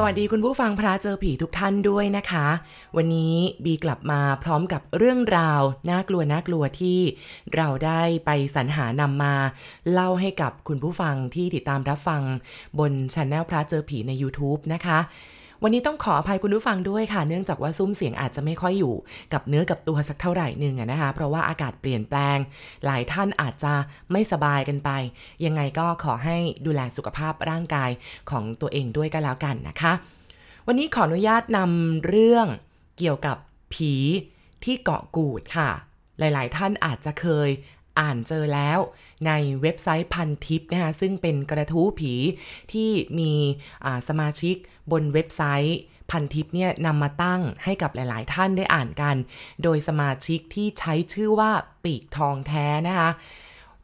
สวัสดีคุณผู้ฟังพระเจอผีทุกท่านด้วยนะคะ วันนี้บีกลับมาพร้อมกับเรื่องราวน่ากลัวน่ากลัวที่เราได้ไปสรรหานำมา เล่าให้กับคุณผู้ฟังที่ติดตามรับฟังบนช anel พระเจอผีใน YouTube นะคะ วันนี้ต้องขออภัยคุณผู้ฟังด้วยค่ะ เนื่องจากว่าซุ้มเสียงอาจจะไม่ค่อยอยู่ กับเนื้อกับตัวสักเท่าไหร่หนึ่งนะคะ เพราะว่าอากาศเปลี่ยนแปลง หลายท่านอาจจะไม่สบายกันไป ยังไงก็ขอให้ดูแลสุขภาพร่างกายของตัวเองด้วยก็แล้วกันนะคะ วันนี้ขออนุญาตนำเรื่องเกี่ยวกับผีที่เกาะกูดค่ะ หลาย ๆ ท่านอาจจะเคย อ่านเจอแล้วในเว็บไซต์พันทิปนะคะซึ่งเป็นกระทู้ผีที่มีสมาชิกบนเว็บไซต์พันทิปเนี่ยนำมาตั้งให้กับหลาย ๆ ท่านได้อ่านกัน โดยสมาชิกที่ใช้ชื่อว่าปีกทองแท้นะคะ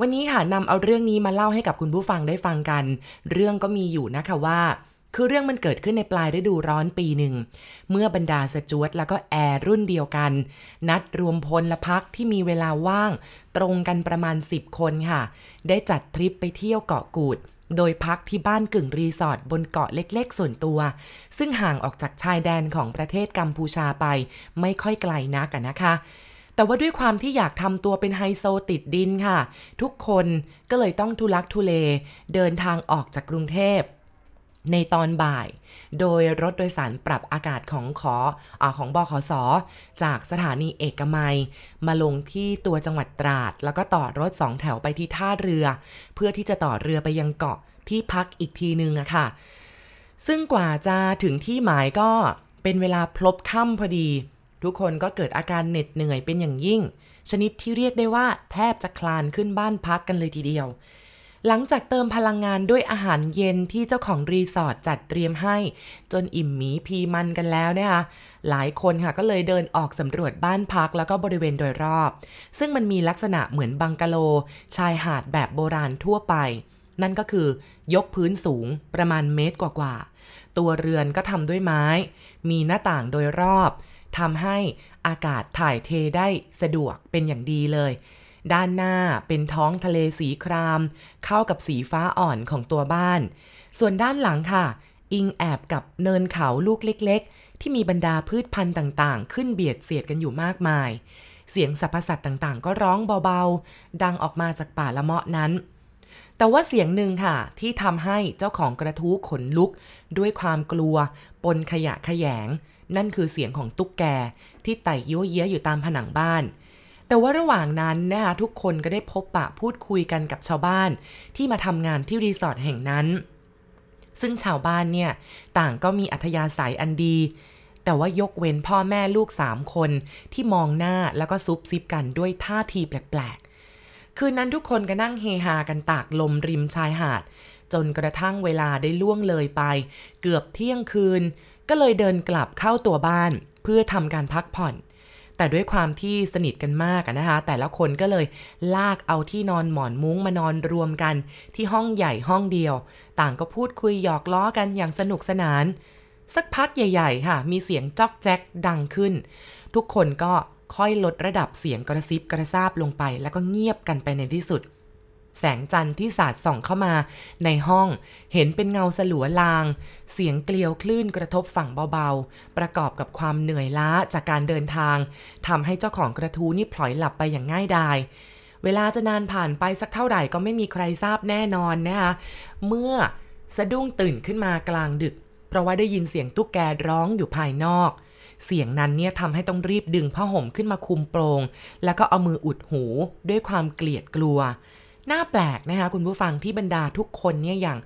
วันนี้ค่ะนำเอาเรื่องนี้มาเล่าให้กับคุณผู้ฟังได้ฟังกัน เรื่องก็มีอยู่นะคะว่า คือเรื่องมันเกิดขึ้นในปลายฤดูร้อนปีหนึ่ง เมื่อบรรดาสจวตแล้วก็แอร์รุ่นเดียวกัน นัดรวมพลละพักที่มีเวลาว่าง ตรงกันประมาณ 10 คนค่ะ ได้จัดทริปไปเที่ยวเกาะกูด โดยพักที่บ้านกึ่งรีสอร์ทบนเกาะเล็กๆ ส่วนตัว ซึ่งห่างออกจากชายแดนของประเทศกัมพูชาไป ไม่ค่อยไกลนักนะคะแต่ว่าด้วยความที่อยากทำตัวเป็นไฮโซติดดินค่ะ ทุกคนก็เลยต้องทุลักทุเล เดินทางออกจากกรุงเทพ ในตอนบ่าย โดยรถโดยสารปรับอากาศของขออของบขส จากสถานีเอกมัย มาลงที่ตัวจังหวัดตราด แล้วก็ต่อรถสองแถวไปที่ท่าเรือ เพื่อที่จะต่อเรือไปยังเกาะที่พักอีกทีนึงอะค่ะ ซึ่งกว่าจะถึงที่หมายก็เป็นเวลาพลบค่ำพอดี ทุกคนก็เกิดอาการเหน็ดเหนื่อยเป็นอย่างยิ่ง ชนิดที่เรียกได้ว่าแทบจะคลานขึ้นบ้านพักกันเลยทีเดียว หลังจากเติมพลังงานด้วยอาหารเย็นที่เจ้าของรีสอร์ทจัดเตรียมให้ จนอิ่มหมีพีมันกันแล้วนะคะหลายคนค่ะก็เลยเดินออกสำรวจบ้านพักแล้วก็บริเวณโดยรอบ ซึ่งมันมีลักษณะเหมือนบังกะโล ชายหาดแบบโบราณทั่วไป นั่นก็คือยกพื้นสูงประมาณเมตรกว่าๆตัวเรือนก็ทำด้วยไม้ มีหน้าต่างโดยรอบทำให้อากาศถ่ายเทได้สะดวกเป็นอย่างดีเลย ด้านหน้าเป็นท้องทะเลสีคราม เข้ากับสีฟ้าอ่อนของตัวบ้าน ส่วนด้านหลังค่ะ อิงแอบกับเนินเขาลูกเล็ก ๆ ที่มีบรรดาพืชพันธุ์ต่าง ๆ ขึ้นเบียดเสียดกันอยู่มากมาย เสียงสรรพสัตว์ต่างๆ ก็ร้องเบา ๆ ดังออกมาจากป่าละเมาะนั้น แต่ว่าเสียงหนึ่งค่ะ ที่ทำให้เจ้าของกระทู้ขนลุก ด้วยความกลัว ปนขยะขยง นั่นคือเสียงของตุ๊กแกที่ไต่ยั่วเยี้ยอยู่ตามผนังบ้าน แต่ว่าระหว่างนั้นนะคะทุกคนก็ได้พบปะพูดคุยกันกับชาวบ้าน ที่มาทำงานที่รีสอร์ทแห่งนั้น ซึ่งชาวบ้านเนี่ยต่างก็มีอัธยาศัยอันดี แต่ว่ายกเว้นพ่อแม่ลูกสามคนที่มองหน้าแล้วก็ซุบซิบกันด้วยท่าทีแปลกๆ คืนนั้นทุกคนก็นั่งเฮฮากันตากลมริมชายหาด จนกระทั่งเวลาได้ล่วงเลยไป เกือบเที่ยงคืน ก็เลยเดินกลับเข้าตัวบ้าน เพื่อทำการพักผ่อน แต่ด้วยความที่สนิทกันมากนะคะ แต่ละคนก็เลยลากเอาที่นอนหมอนมุ้งมานอนรวมกัน ที่ห้องใหญ่ห้องเดียว ต่างก็พูดคุยหยอกล้อกันอย่างสนุกสนาน สักพักใหญ่ๆ ค่ะ มีเสียงจอกแจ๊กดังขึ้น ทุกคนก็ค่อยลดระดับเสียงกระซิบกระซาบลงไป แล้วก็เงียบกันไปในที่สุด แสงจันทร์ที่สาดส่องเข้ามาในห้องเห็นเป็นเงาสลัวลาง เสียงเกลียวคลื่นกระทบฝั่งเบาๆ ประกอบกับความเหนื่อยล้าจากการเดินทางทำให้เจ้าของกระทู้นี่พลอยหลับไปอย่างง่ายดายเวลาจะนานผ่านไปสักเท่าไหร่ก็ไม่มีใครทราบแน่นอนนะคะเมื่อสะดุ้งตื่นขึ้นมากลางดึก เพราะว่าได้ยินเสียงตุ๊กแกร้องอยู่ภายนอก เสียงนั้นเนี่ยทำให้ต้องรีบดึงผ้าห่มขึ้นมาคุมโปรง แล้วก็เอามืออุดหูด้วยความเกลียดกลัว น่าแปลกนะคะคุณผู้ฟังที่บรรดาทุกคนเนี่ยอย่าง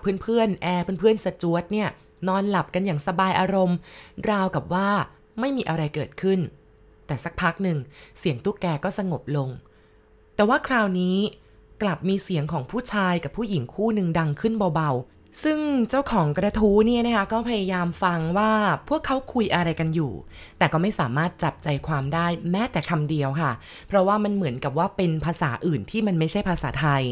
เพื่อนเพื่อนๆแอร์เพื่อนๆสจวตเนี่ยนอนหลับกันอย่างสบายอารมณ์ ราวกับว่าไม่มีอะไรเกิดขึ้น แต่สักพักหนึ่งเสียงตุ๊กแกก็สงบลง แต่ว่าคราวนี้กลับมีเสียงของผู้ชายกับผู้หญิงคู่หนึ่งดังขึ้นเบาๆ ซึ่งเจ้าของกระทู้เนี่ยนะคะก็พยายามฟังว่าพวกเขาคุยอะไรกันอยู่ แต่ก็ไม่สามารถจับใจความได้แม้แต่คำเดียวค่ะ เพราะว่ามันเหมือนกับว่าเป็นภาษาอื่นที่มันไม่ใช่ภาษาไทย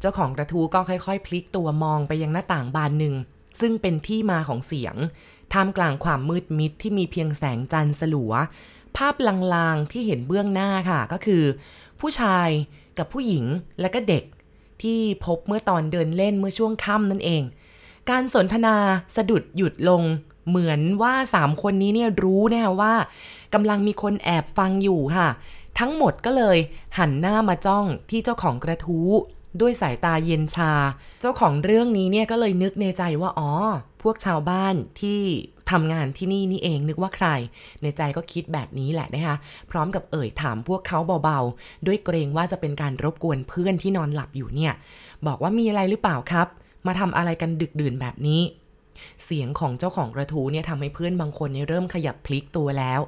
เจ้าของกระทู้ก็ค่อยๆ พลิกตัวมองไปยังหน้าต่างบานหนึ่ง ซึ่งเป็นที่มาของเสียง ท่ามกลางความมืดมิดที่มีเพียงแสงจันทร์สลัว ภาพลางๆที่เห็นเบื้องหน้าค่ะก็คือ ผู้ชายกับผู้หญิงและก็เด็ก ที่พบเมื่อตอนเดินเล่นเมื่อช่วงค่ำนั่นเอง การสนทนาสะดุดหยุดลงเหมือนว่าสามคนนี้เนี่ยรู้นะคะว่ากำลังมีคนแอบฟังอยู่ค่ะ ทั้งหมดก็เลยหันหน้ามาจ้องที่เจ้าของกระทู้ด้วยสายตาเย็นชา เจ้าของเรื่องนี้เนี่ยก็เลยนึกในใจว่าอ๋อ พวกชาวบ้านที่ ทำงานที่นี่นี่เองนึกว่าใคร ในใจก็คิดแบบนี้แหละนะคะพร้อมกับเอ่ยถามพวกเขาเบาๆ ด้วยเกรงว่าจะเป็นการรบกวนเพื่อนที่นอนหลับอยู่เนี่ย บอกว่ามีอะไรหรือเปล่าครับ มาทำอะไรกันดึกดื่นแบบนี้ เสียงของเจ้าของกระทูเนี่ยทำให้เพื่อนบางคนเนี่ยเริ่มขยับพลิกตัวแล้ว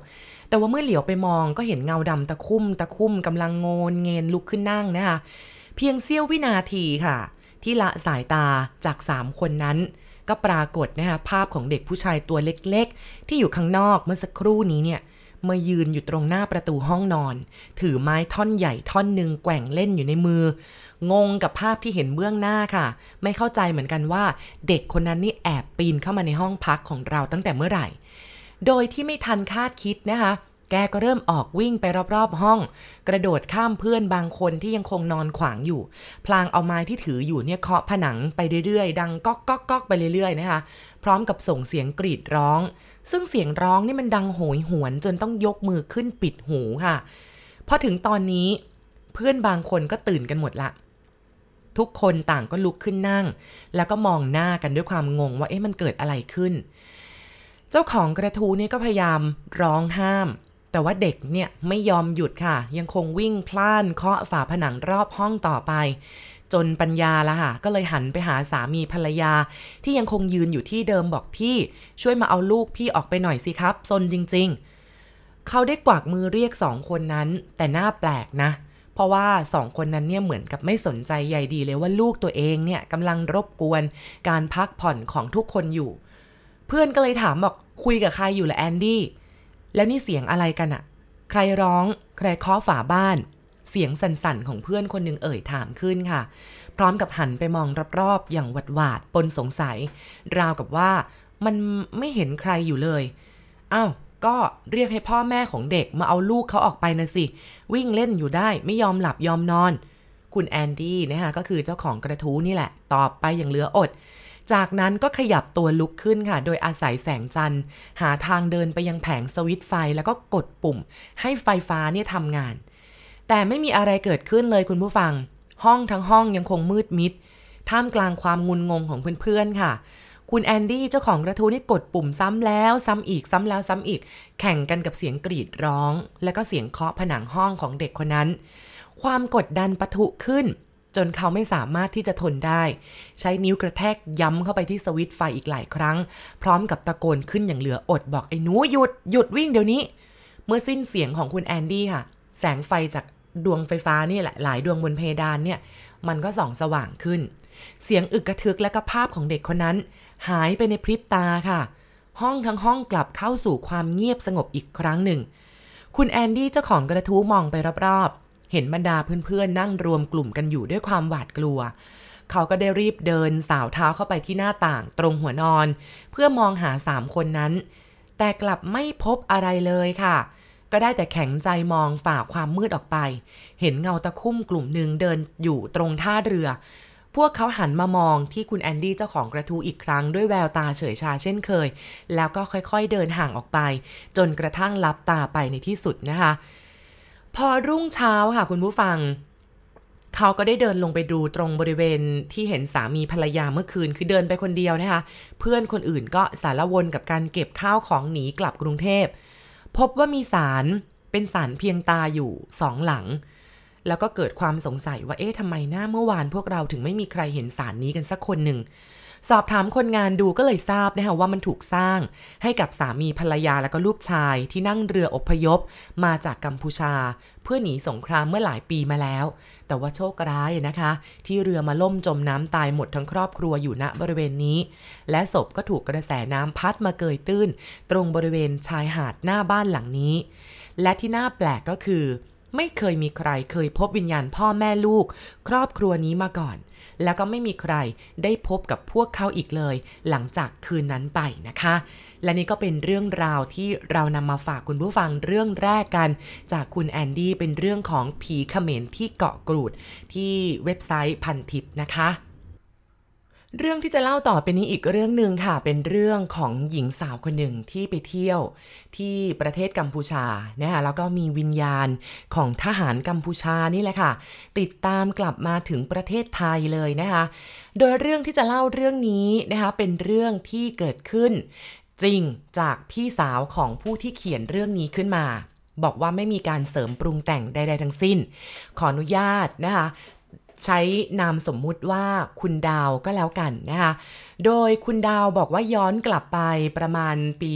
แต่ว่าเมื่อเหลียวไปมองก็เห็นเงาดำตะคุ่มตะคุ่มกำลังงนเงนลุกขึ้นนั่งนะคะเพียงเสี้ยววินาทีค่ะ ที่ละสายตาจากสามคนนั้น ก็ปรากฏนะคะภาพของเด็กผู้ชายตัวเล็กๆ ที่อยู่ข้างนอกเมื่อสักครู่นี้เนี่ยมายืนอยู่ตรงหน้าประตูห้องนอน ถือไม้ท่อนใหญ่ท่อนหนึ่งแกว่งเล่นอยู่ในมือ งงกับภาพที่เห็นเบื้องหน้าค่ะ ไม่เข้าใจเหมือนกันว่า เด็กคนนั้นนี่แอบปีนเข้ามาในห้องพักของเราตั้งแต่เมื่อไหร่ โดยที่ไม่ทันคาดคิดนะคะ กก็เริ่มออกวิ่งไปรอบๆห้อง กระโดดข้ามเพื่อนบางคนที่ยังคงนอนขวางอยู่ พลางเอาไม้ที่ถืออยู่เนี่ยเคาะผนังไปเรื่อยๆ ดังก๊อกก๊อกก๊อกไปเรื่อยๆนะคะ พร้อมกับส่งเสียงกรีดร้อง ซึ่งเสียงร้องนี่มันดังโหยหวนจนต้องยกมือขึ้นปิดหูค่ะพอถึงตอนนี้เพื่อนบางคนก็ตื่นกันหมดละทุกคนต่างก็ลุกขึ้นนั่ง แล้วก็มองหน้ากันด้วยความงงว่าเอ๊ะมันเกิดอะไรขึ้น เจ้าของกระทูนี่ก็พยายามร้องห้าม แต่ว่าเด็กเนี่ยไม่ยอมหยุดค่ะ ยังคงวิ่งพล่านเคาะฝาผนังรอบห้องต่อไป จนปัญญาละค่ะ ก็เลยหันไปหาสามีภรรยา ที่ยังคงยืนอยู่ที่เดิมบอกพี่ ช่วยมาเอาลูกพี่ออกไปหน่อยสิครับซนจริง ๆ เขาได้กวักมือเรียกสองคนนั้น แต่หน้าแปลกนะเพราะว่าสองคนนั้นเนี่ยเหมือนกับไม่สนใจใยดีเลยว่าลูกตัวเองเนี่ยกำลังรบกวน การพักผ่อนของทุกคนอยู่ เพื่อนก็เลยถามบอกคุยกับใครอยู่ละแอนดี้ แล้วนี่เสียงอะไรกันอะใครร้อง ใครเคาะฝาบ้าน เสียงสั่นๆของเพื่อนคนหนึ่งเอ่ยถามขึ้นค่ะ พร้อมกับหันไปมองรอบๆอย่างหวาดหวาดปนสงสัย ราวกับว่ามันไม่เห็นใครอยู่เลยอ้าวก็เรียกให้พ่อแม่ของเด็กมาเอาลูกเขาออกไปนะสิ วิ่งเล่นอยู่ได้ไม่ยอมหลับยอมนอน คุณแอนดี้นะคะก็คือเจ้าของกระทู้นี่แหละ ตอบไปอย่างเหลืออด จากนั้นก็ขยับตัวลุกขึ้นค่ะ โดยอาศัยแสงจันทร์ หาทางเดินไปยังแผงสวิตช์ไฟแล้วก็กดปุ่ม ให้ไฟฟ้าเนี่ยทำงาน แต่ไม่มีอะไรเกิดขึ้นเลยคุณผู้ฟัง ห้องทั้งห้องยังคงมืดมิด ท่ามกลางความงุนงงของเพื่อนๆค่ะคุณแอนดี้เจ้าของกระทู้นี่กดปุ่มซ้ำแล้วซ้ำอีกซ้ำแล้วซ้ำอีก แข่งกันกับเสียงกรีดร้อง และก็เสียงเคาะผนังห้องของเด็กคนนั้น ความกดดันปะทุขึ้น จนเขาไม่สามารถที่จะทนได้ ใช้นิ้วกระแทกย้ำเข้าไปที่สวิตไฟอีกหลายครั้ง พร้อมกับตะโกนขึ้นอย่างเหลืออดบอกไอ้หนูหยุดหยุดวิ่งเดี๋ยวนี้ เมื่อสิ้นเสียงของคุณแอนดี้ค่ะ แสงไฟจากดวงไฟฟ้านี่แหละหลายดวงบนเพดานเนี่ย มันก็ส่องสว่างขึ้น เสียงอึกกระทึกและก็ภาพของเด็กคนนั้น หายไปในพริบตาค่ะ ห้องทั้งห้องกลับเข้าสู่ความเงียบสงบอีกครั้งหนึ่ง คุณแอนดี้เจ้าของกระทู้มองไปรอบๆ เห็นบรรดาเพื่อนๆนั่งรวมกลุ่มกันอยู่ด้วยความหวาดกลัว เขาก็ได้รีบเดินสาวเท้าเข้าไปที่หน้าต่างตรงหัวนอน เพื่อมองหาสามคนนั้น แต่กลับไม่พบอะไรเลยค่ะก็ได้แต่แข็งใจมองฝ่าความมืดออกไป เห็นเงาตะคุ่มกลุ่มหนึ่งเดินอยู่ตรงท่าเรือ พวกเขาหันมามองที่คุณแอนดี้เจ้าของกระทู้อีกครั้งด้วยแววตาเฉยชาเช่นเคย แล้วก็ค่อยๆเดินห่างออกไป จนกระทั่งลับตาไปในที่สุดนะคะ พอรุ่งเช้าค่ะคุณผู้ฟัง เขาก็ได้เดินลงไปดูตรงบริเวณที่เห็นสามีภรรยาเมื่อคืนคือเดินไปคนเดียวนะคะ เพื่อนคนอื่นก็สารวนกับการเก็บข้าวของหนีกลับกรุงเทพ พบว่ามีสารเป็นสารเพียงตาอยู่สองหลัง แล้วก็เกิดความสงสัยว่าเอ๊ะทำไมหน้าเมื่อวานพวกเราถึงไม่มีใครเห็นสารนี้กันสักคนหนึ่ง สอบถามคนงานดูก็เลยทราบนะคะว่ามันถูกสร้าง ให้กับสามีภรรยาและก็ลูกชายที่นั่งเรืออพยพ มาจากกัมพูชา เพื่อหนีสงครามเมื่อหลายปีมาแล้ว แต่ว่าโชคร้ายนะคะ ที่เรือมาล่มจมน้ำตายหมดทั้งครอบครัวอยู่ณบริเวณนี้ และศพก็ถูกกระแสน้ำพัดมาเกยตื้น ตรงบริเวณชายหาดหน้าบ้านหลังนี้ และที่น่าแปลกก็คือ ไม่เคยมีใครเคยพบวิญญาณพ่อแม่ลูก ครอบครัวนี้มาก่อน แล้วก็ไม่มีใครได้พบกับพวกเขาอีกเลย หลังจากคืนนั้นไปนะคะ และนี่ก็เป็นเรื่องราวที่เรานำมาฝากคุณผู้ฟังเรื่องแรกกัน จากคุณแอนดี้เป็นเรื่องของผีเขมรที่เกาะกรูด ที่เว็บไซต์พันทิปนะคะ เรื่องที่จะเล่าต่อไปนี้อีกเรื่องหนึ่งค่ะ เป็นเรื่องของหญิงสาวคนหนึ่งที่ไปเที่ยวที่ประเทศกัมพูชานะคะแล้วก็มีวิญญาณของทหารกัมพูชานี่แหละค่ะ ติดตามกลับมาถึงประเทศไทยเลยนะคะ โดยเรื่องที่จะเล่าเรื่องนี้นะคะเป็นเรื่องที่เกิดขึ้น จริงจากพี่สาวของผู้ที่เขียนเรื่องนี้ขึ้นมาบอกว่าไม่มีการเสริมปรุงแต่งใด ๆ ทั้งสิ้น ขออนุญาตนะคะ ใช้นามสมมุติว่าคุณดาวก็แล้วกันนะคะ โดยคุณดาวบอกว่าย้อนกลับไปประมาณปี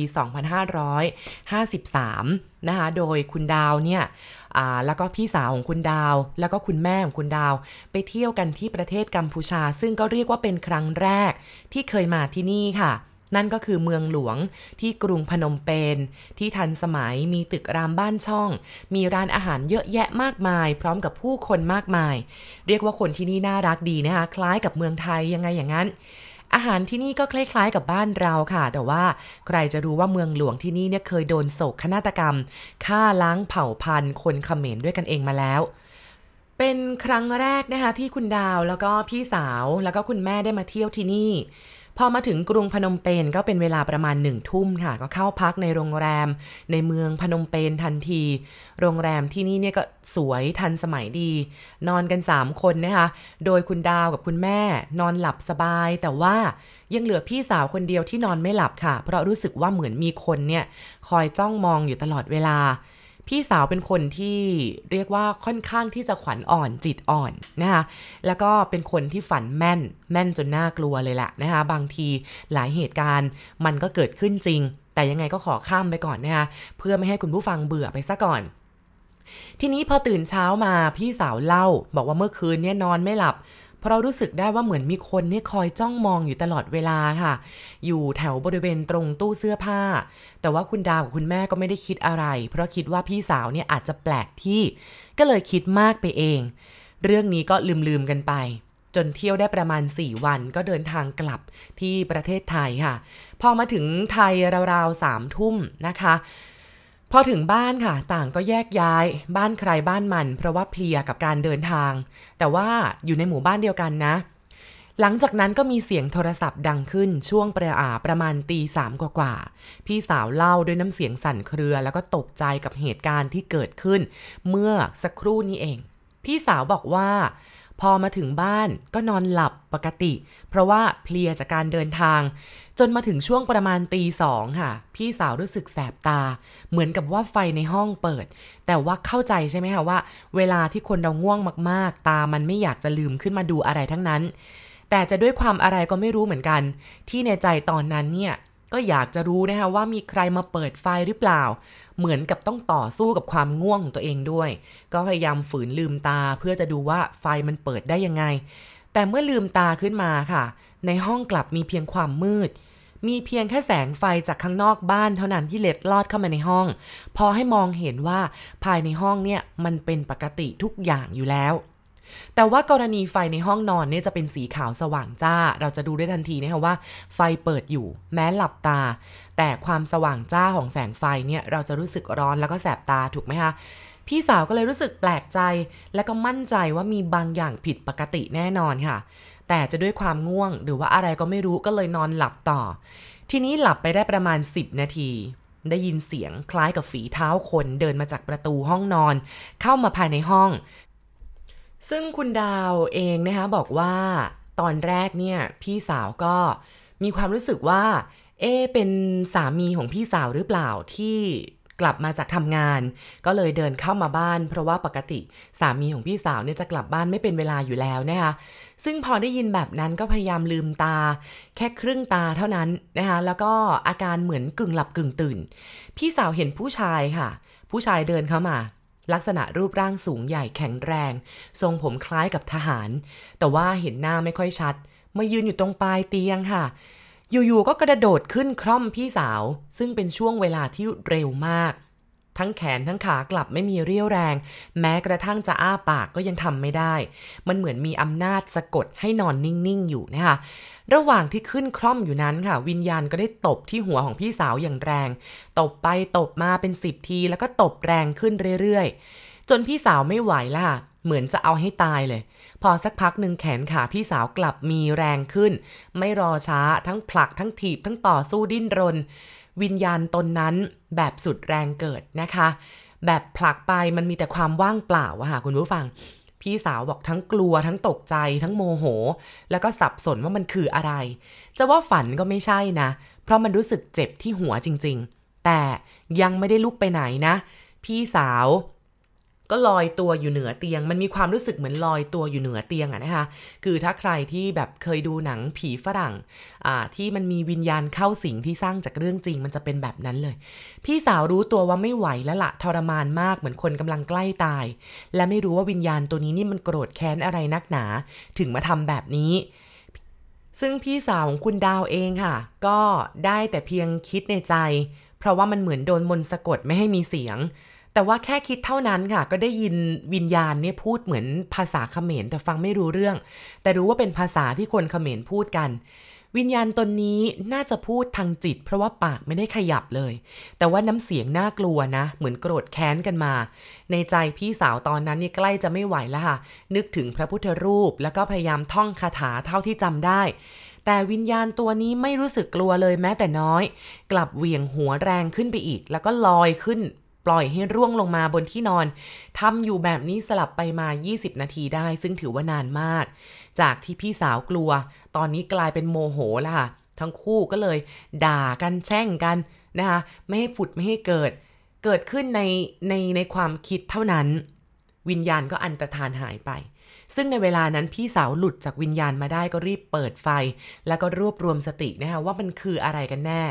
2553 นะคะ โดยคุณดาวเนี่ยแล้วก็พี่สาวของคุณดาว แล้วก็คุณแม่ของคุณดาว ไปเที่ยวกันที่ประเทศกัมพูชา ซึ่งก็เรียกว่าเป็นครั้งแรกที่เคยมาที่นี่ค่ะ นั่นก็คือเมืองหลวงที่กรุงพนมเปญที่ทันสมัยมีตึกรามบ้านช่อง มีร้านอาหารเยอะแยะมากมาย พร้อมกับผู้คนมากมาย เรียกว่าคนที่นี่น่ารักดีนะคะคล้ายกับเมืองไทยยังไงอย่างนั้นอาหารที่นี่ก็คล้ายๆกับบ้านเราค่ะ แต่ว่าใครจะรู้ว่าเมืองหลวงที่นี่เนี่ยเคยโดนโศกนาฏกรรมฆ่าล้างเผ่าพันธุ์ คนเขมรด้วยกันเองมาแล้ว เป็นครั้งแรกนะคะที่คุณดาวแล้วก็พี่สาวแล้วก็คุณแม่ได้มาเที่ยวที่นี่ พอมาถึงกรุงพนมเปญก็เป็นเวลาประมาณหนึ่งทุ่มค่ะ ก็เข้าพักในโรงแรม ในเมืองพนมเปญทันที โรงแรมที่นี่เนี่ยก็สวยทันสมัยดี นอนกัน 3 คนนะคะ โดยคุณดาวกับคุณแม่ นอนหลับสบาย แต่ว่ายังเหลือพี่สาวคนเดียวที่นอนไม่หลับค่ะ เพราะรู้สึกว่าเหมือนมีคนเนี่ยคอยจ้องมองอยู่ตลอดเวลา พี่สาวเป็นคนที่เรียกว่าค่อนข้างที่จะขวัญอ่อนจิตอ่อนนะคะแล้วก็เป็นคนที่ฝันแม่นแม่นจนน่ากลัวเลยแหละนะคะบางทีหลายเหตุการณ์มันก็เกิดขึ้นจริง แต่ยังไงก็ขอข้ามไปก่อนนะคะเพื่อไม่ให้คุณผู้ฟังเบื่อไปซะก่อนทีนี้พอตื่นเช้ามาพี่สาวเล่าบอกว่าเมื่อคืนเนี่ยนอนไม่หลับ เพราะรู้สึกได้ว่าเหมือนมีคนนี่คอยจ้องมองอยู่ตลอดเวลาค่ะ อยู่แถวบริเวณตรงตู้เสื้อผ้า แต่ว่าคุณดาวกับคุณแม่ก็ไม่ได้คิดอะไร เพราะคิดว่าพี่สาวเนี่ยอาจจะแปลกที่ ก็เลยคิดมากไปเอง เรื่องนี้ก็ลืมๆกันไปจนเที่ยวได้ประมาณ 4 วันก็เดินทางกลับที่ประเทศไทยค่ะ พอมาถึงไทยราวๆสามทุ่มนะคะ พอถึงบ้านค่ะ ต่างก็แยกย้ายบ้านใครบ้านมัน เพราะว่าเพลียกับการเดินทาง แต่ว่าอยู่ในหมู่บ้านเดียวกันนะ หลังจากนั้นก็มีเสียงโทรศัพท์ดังขึ้นช่วงประอาประมาณตีสามกว่าๆพี่สาวเล่าด้วยน้ำเสียงสั่นเครือ แล้วก็ตกใจกับเหตุการณ์ที่เกิดขึ้น เมื่อสักครู่นี้เอง พี่สาวบอกว่า พอมาถึงบ้านก็นอนหลับปกติ เพราะว่าเพลียจากการเดินทาง จนมาถึงช่วงประมาณตีสองค่ะ พี่สาวรู้สึกแสบตา เหมือนกับว่าไฟในห้องเปิด แต่ว่าเข้าใจใช่ไหมคะว่า เวลาที่คนเราง่วงมากๆ ตามันไม่อยากจะลืมขึ้นมาดูอะไรทั้งนั้น แต่จะด้วยความอะไรก็ไม่รู้เหมือนกัน ที่ในใจตอนนั้นเนี่ย ก็อยากจะรู้นะคะว่ามีใครมาเปิดไฟหรือเปล่า เหมือนกับต้องต่อสู้กับความง่วงของตัวเองด้วย ก็พยายามฝืนลืมตาเพื่อจะดูว่าไฟมันเปิดได้ยังไง แต่เมื่อลืมตาขึ้นมาค่ะ ในห้องกลับมีเพียงความมืด มีเพียงแค่แสงไฟจากข้างนอกบ้านเท่านั้นที่เล็ดลอดเข้ามาในห้อง พอให้มองเห็นว่าภายในห้องเนี่ยมันเป็นปกติทุกอย่างอยู่แล้ว แต่ว่ากรณีไฟในห้องนอนเนี่ยจะเป็นสีขาวสว่างจ้า เราจะดูได้ทันทีนะคะว่า ไฟเปิดอยู่แม้หลับตา แต่ความสว่างจ้าของแสงไฟเนี่ยเราจะรู้สึกร้อนแล้วก็แสบตาถูกไหมคะพี่สาวก็เลยรู้สึกแปลกใจ และก็มั่นใจว่ามีบางอย่างผิดปกติแน่นอนค่ะ แต่จะด้วยความง่วงหรือว่าอะไรก็ไม่รู้ก็เลยนอนหลับต่อ ทีนี้หลับไปได้ประมาณ 10 นาที ได้ยินเสียงคล้ายกับฝีเท้าคนเดินมาจากประตูห้องนอน เข้ามาภายในห้อง ซึ่งคุณดาวเองนะคะบอกว่าตอนแรกเนี่ยพี่สาวก็มีความรู้สึกว่า เอเป็นสามีของพี่สาวหรือเปล่าที่กลับมาจากทำงาน ก็เลยเดินเข้ามาบ้าน เพราะว่าปกติสามีของพี่สาวเนี่ยจะกลับบ้านไม่เป็นเวลาอยู่แล้วนะคะซึ่งพอได้ยินแบบนั้นก็พยายามลืมตา แค่ครึ่งตาเท่านั้นนะคะแล้วก็อาการเหมือนกึ่งหลับกึ่งตื่น พี่สาวเห็นผู้ชายค่ะ ผู้ชายเดินเข้ามา ลักษณะรูปร่างสูงใหญ่แข็งแรง ทรงผมคล้ายกับทหาร แต่ว่าเห็นหน้าไม่ค่อยชัด มายืนอยู่ตรงปลายเตียงค่ะ อยู่ๆก็กระโดดขึ้นคร่อมพี่สาว ซึ่งเป็นช่วงเวลาที่เร็วมาก ทั้งแขนทั้งขากลับไม่มีเรี่ยวแรง แม้กระทั่งจะอ้าปากก็ยังทำไม่ได้ มันเหมือนมีอำนาจสะกดให้นอนนิ่งๆอยู่นะคะระหว่างที่ขึ้นคล่อมอยู่นั้นค่ะ วิญญาณก็ได้ตบที่หัวของพี่สาวอย่างแรง ตบไปตบมาเป็นสิบที แล้วก็ตบแรงขึ้นเรื่อยๆ จนพี่สาวไม่ไหวล่ะ เหมือนจะเอาให้ตายเลย พอสักพักหนึ่งแขนขาพี่สาวกลับมีแรงขึ้น ไม่รอช้าทั้งผลักทั้งถีบทั้งต่อสู้ดิ้นรน วิญญาณตนนั้นแบบสุดแรงเกิดนะคะ แบบผลักไปมันมีแต่ความว่างเปล่าอะค่ะคุณผู้ฟัง พี่สาวบอกทั้งกลัวทั้งตกใจทั้งโมโห แล้วก็สับสนว่ามันคืออะไร จะว่าฝันก็ไม่ใช่นะ เพราะมันรู้สึกเจ็บที่หัวจริง ๆ แต่ยังไม่ได้ลุกไปไหนนะ พี่สาว ก็ลอยตัวอยู่เหนือเตียง มันมีความรู้สึกเหมือนลอยตัวอยู่เหนือเตียงอะนะคะ คือถ้าใครที่แบบเคยดูหนังผีฝรั่งอ่าที่มันมีวิญญาณเข้าสิงที่สร้างจากเรื่องจริง มันจะเป็นแบบนั้นเลย พี่สาวรู้ตัวว่าไม่ไหวแล้วละทรมานมากเหมือนคนกำลังใกล้ตาย และไม่รู้ว่าวิญญาณตัวนี้นี่มันโกรธแค้นอะไรนักหนา ถึงมาทำแบบนี้ซึ่งพี่สาวของคุณดาวเองค่ะ ก็ได้แต่เพียงคิดในใจ เพราะว่ามันเหมือนโดนมนสะกดไม่ให้มีเสียง แต่ว่าแค่คิดเท่านั้นค่ะ ก็ได้ยินวิญญาณเนี่ยพูดเหมือนภาษาเขมรแต่ฟังไม่รู้เรื่อง แต่รู้ว่าเป็นภาษาที่คนเขมรพูดกัน วิญญาณตนนี้น่าจะพูดทางจิต เพราะว่าปากไม่ได้ขยับเลย แต่ว่าน้ำเสียงน่ากลัวนะ เหมือนโกรธแค้นกันมา ในใจพี่สาวตอนนั้นนี่ใกล้จะไม่ไหวแล้วค่ะ นึกถึงพระพุทธรูป แล้วก็พยายามท่องคาถาเท่าที่จำได้แต่วิญญาณตัวนี้ไม่รู้สึกกลัวเลยแม้แต่น้อย กลับเหวี่ยงหัวแรงขึ้นไปอีก แล้วก็ลอยขึ้น ปล่อยให้ร่วงลงมาบนที่นอนทำอยู่แบบนี้สลับไปมา 20 นาทีได้ ซึ่งถือว่านานมาก จากที่พี่สาวกลัว ตอนนี้กลายเป็นโมโหแล้วค่ะ ทั้งคู่ก็เลย ด่ากันแช่งกันนะคะไม่ให้ผุดไม่ให้เกิด เกิดขึ้นในในในความคิดเท่านั้น วิญญาณก็อันตรธานหายไป ซึ่งในเวลานั้นพี่สาวหลุดจากวิญญาณมาได้ก็รีบเปิดไฟ แล้วก็รวบรวมสตินะคะว่ามันคืออะไรกันแน่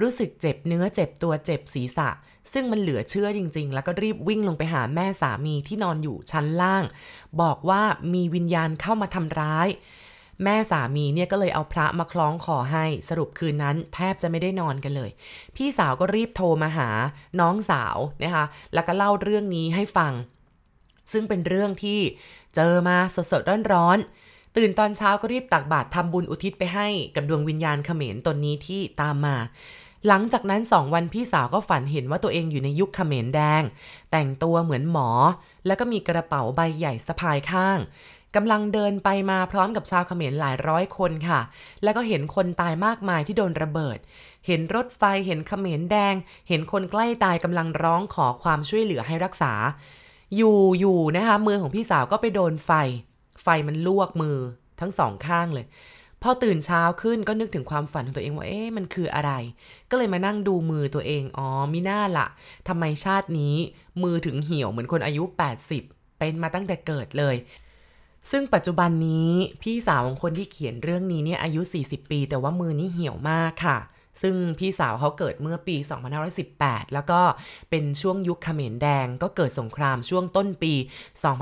รู้สึกเจ็บเนื้อเจ็บตัวเจ็บศีรษะ ซึ่งมันเหลือเชื่อจริง ๆ แล้วก็รีบวิ่งลงไปหาแม่สามีที่นอนอยู่ชั้นล่าง บอกว่ามีวิญญาณเข้ามาทำร้ายแม่สามีเนี่ยก็เลยเอาพระมาคล้องคอให้สรุปคืนนั้นแทบจะไม่ได้นอนกันเลย พี่สาวก็รีบโทรมาหาน้องสาวนะคะแล้วก็เล่าเรื่องนี้ให้ฟัง ซึ่งเป็นเรื่องที่เจอมาสดๆร้อนๆตื่นตอนเช้าก็รีบตักบาตรทำบุญอุทิศไปให้กับดวงวิญญาณเขมรตนนี้ที่ตามมา หลังจากนั้นสองวันพี่สาวก็ฝันเห็นว่าตัวเองอยู่ในยุคเขมรแดง แต่งตัวเหมือนหมอ แล้วก็มีกระเป๋าใบใหญ่สะพายข้างกำลังเดินไปมาพร้อมกับชาวเขมรหลายร้อยคนค่ะ แล้วก็เห็นคนตายมากมายที่โดนระเบิด เห็นรถไฟ เห็นเขมรแดง เห็นคนใกล้ตายกำลังร้องขอความช่วยเหลือให้รักษา อยู่อยู่นะคะมือของพี่สาวก็ไปโดนไฟ ไฟมันลวกมือทั้งสองข้างเลยพอตื่นเช้าขึ้นก็นึกถึงความฝันของตัวเองว่าเอ๊ะมันคืออะไร ก็เลยมานั่งดูมือตัวเองอ๋อมิน่าละทำไมชาตินี้มือถึงเหี่ยวเหมือนคนอายุ 80 เป็นมาตั้งแต่เกิดเลย ซึ่งปัจจุบันนี้พี่สาวของคนที่เขียนเรื่องนี้เนี่ยอายุ 40 ปี แต่ว่ามือนี่เหี่ยวมากค่ะ ซึ่งพี่สาวเขาเกิดเมื่อปี 2518 แล้วก็เป็นช่วงยุคเขมรแดง ก็เกิดสงครามช่วงต้นปี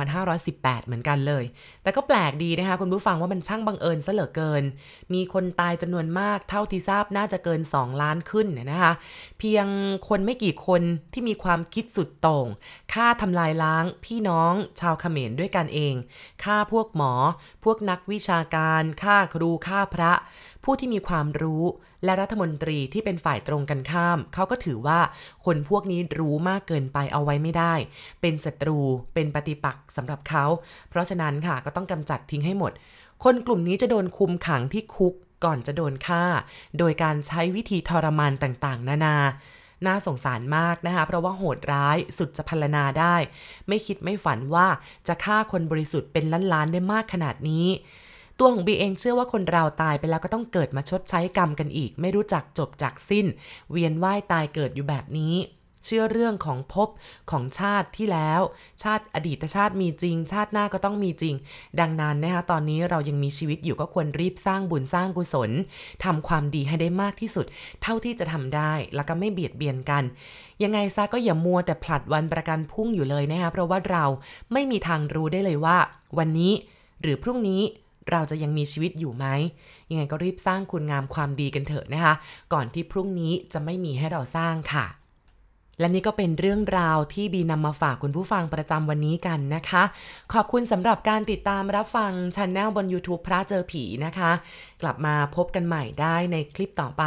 2518 เหมือนกันเลย แต่ก็แปลกดีนะคะคุณผู้ฟังว่ามันช่างบังเอิญซะเหลือเกิน มีคนตายจำนวนมากเท่าที่ทราบน่าจะเกิน 2 ล้านขึ้นนะคะ เพียงคนไม่กี่คนที่มีความคิดสุดโต่งฆ่าทำลายล้างพี่น้องชาวเขมรด้วยกันเองฆ่าพวกหมอ พวกนักวิชาการฆ่าครูฆ่าพระ ผู้ที่มีความรู้ และรัฐมนตรีที่เป็นฝ่ายตรงกันข้าม เขาก็ถือว่าคนพวกนี้รู้มากเกินไปเอาไว้ไม่ได้ เป็นศัตรูเป็นปฏิปักษ์สำหรับเขา เพราะฉะนั้นค่ะก็ต้องกำจัดทิ้งให้หมด คนกลุ่มนี้จะโดนคุมขังที่คุกก่อนจะโดนฆ่า โดยการใช้วิธีทรมานต่างๆ นานาน่าสงสารมากนะคะ เพราะว่าโหดร้ายสุดจะพรรณนาได้ ไม่คิดไม่ฝันว่าจะฆ่าคนบริสุทธิ์เป็นล้านๆได้มากขนาดนี้ ตัวของบีเองเชื่อว่าคนเราตายไปแล้วก็ต้องเกิดมาชดใช้กรรมกันอีก ไม่รู้จักจบจากสิ้น เวียนว่ายตายเกิดอยู่แบบนี้ เชื่อเรื่องของภพของชาติที่แล้ว ชาติอดีตชาติมีจริง ชาติหน้าก็ต้องมีจริง ดังนั้นนะคะตอนนี้เรายังมีชีวิตอยู่ก็ควรรีบสร้างบุญสร้างกุศลทำความดีให้ได้มากที่สุด เท่าที่จะทำได้แล้วก็ไม่เบียดเบียนกันยังไงซะก็อย่ามัวแต่ผลัดวันประกันพรุ่งอยู่เลยนะคะเพราะว่าเราไม่มีทางรู้ได้เลยว่า วันนี้หรือพรุ่งนี้ เราจะยังมีชีวิตอยู่ไหม ยังไงก็รีบสร้างคุณงามความดีกันเถอะนะคะ ก่อนที่พรุ่งนี้จะไม่มีให้เราสร้างค่ะและนี่ก็เป็นเรื่องราวที่บีนำมาฝากคุณผู้ฟังประจำวันนี้กันนะคะ ขอบคุณสำหรับการติดตามรับฟังชันแนลบน YouTube พระเจอผีนะคะ กลับมาพบกันใหม่ได้ในคลิปต่อไป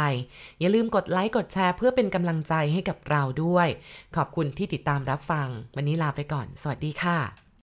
อย่าลืมกดไลค์กดแชร์เพื่อเป็นกำลังใจให้กับเราด้วย ขอบคุณที่ติดตามรับฟัง วันนี้ลาไปก่อน สวัสดีค่ะ